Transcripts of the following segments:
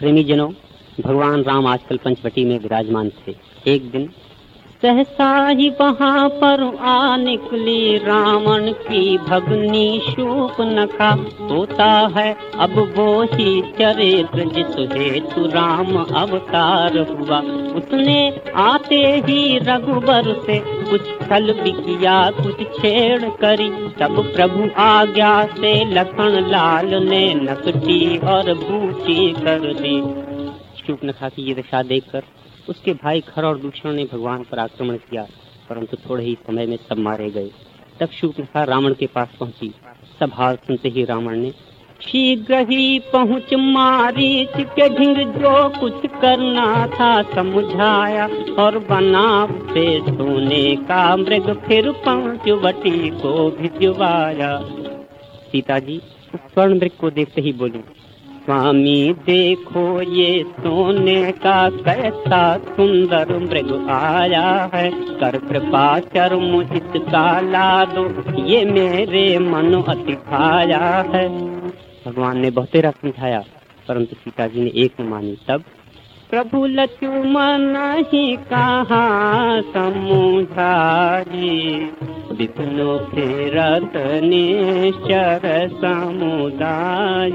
प्रेमी जनों, भगवान राम आजकल पंचवटी में विराजमान थे। एक दिन सहसा ही वहाँ पर आ निकली रावण की भगनी शूप नखा। होता है अब वो ही चरित्र जिस हेतु राम अवतार हुआ। उसने आते ही रघुबर से कुछ छल भी किया कुछ छेड़ करी। तब प्रभु आज्ञा से लखन लाल ने नकटी और बूची कर दी। शूप नखा की ये दशा देखकर उसके भाई खर और दूषण ने भगवान पर आक्रमण किया, परंतु थोड़े ही समय में सब मारे गए। तब शूर्पणखा रावण के पास पहुँची। सब हाल सुनते ही रावण ने शीघ्र ही पहुँच मारी के ढिंग जो कुछ करना था समझाया। और बना से सोने का मृग फिर पहुँच बटी को भिजवाया सीता जी स्वर्ण मृग को देखते ही बोली, स्वामी, देखो ये सोने का कैसा सुंदर मृग आया है। कर कृपा चरम इसका ला दो ये मेरे मन अति खाया है। भगवान ने बहुतेरा समझाया, परंतु सीता जी ने एक मानी, तब, प्रभु लक्ष्मण ही कहा समुझारी विष्णु फेरत निश्चर समुदाय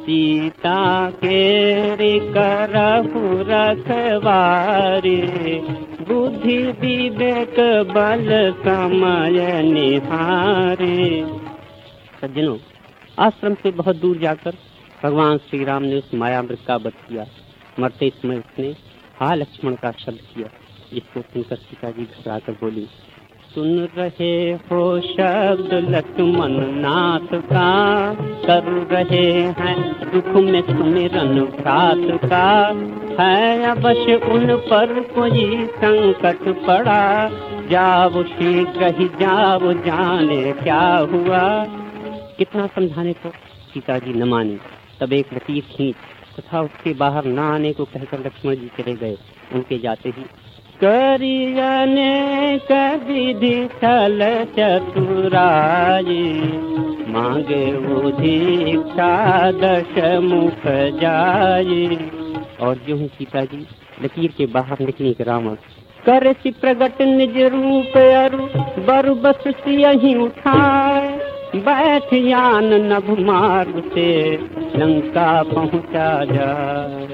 सीता के करहु रखवारे। बुद्धि विवेक बल समय निहारे। सज्जनों आश्रम से बहुत दूर जाकर भगवान श्री राम ने उस मायामृत का वध किया। मरते समय उसने हा लक्ष्मण का शब्द किया, जिसको सुनकर सीता जी घबरा कर बोली, सुन रहे हो शब्द लक्ष्मण नाथ का, कर रहे हैं दुख में सुमिरन प्रात का। है अवश्य उन पर कोई संकट पड़ा, जाओ शीघ्र ही जाओ, जाने क्या हुआ। कितना समझाने को? सीता जी न मानी। तब एक लकीर खींच तथा उसके बाहर न आने को कहकर लक्ष्मण जी चले गए। उनके जाते ही करियने कविधि छल चतुराई मांगे वो दीक्षा दश मुख जाए और जो है सीता जी लकीर के बाहर निकली के रावण कर प्रगट निज रूप अरु, बर बस यही उठाए बैठ यान नभ मार्ग से लंका पहुँचा जाए।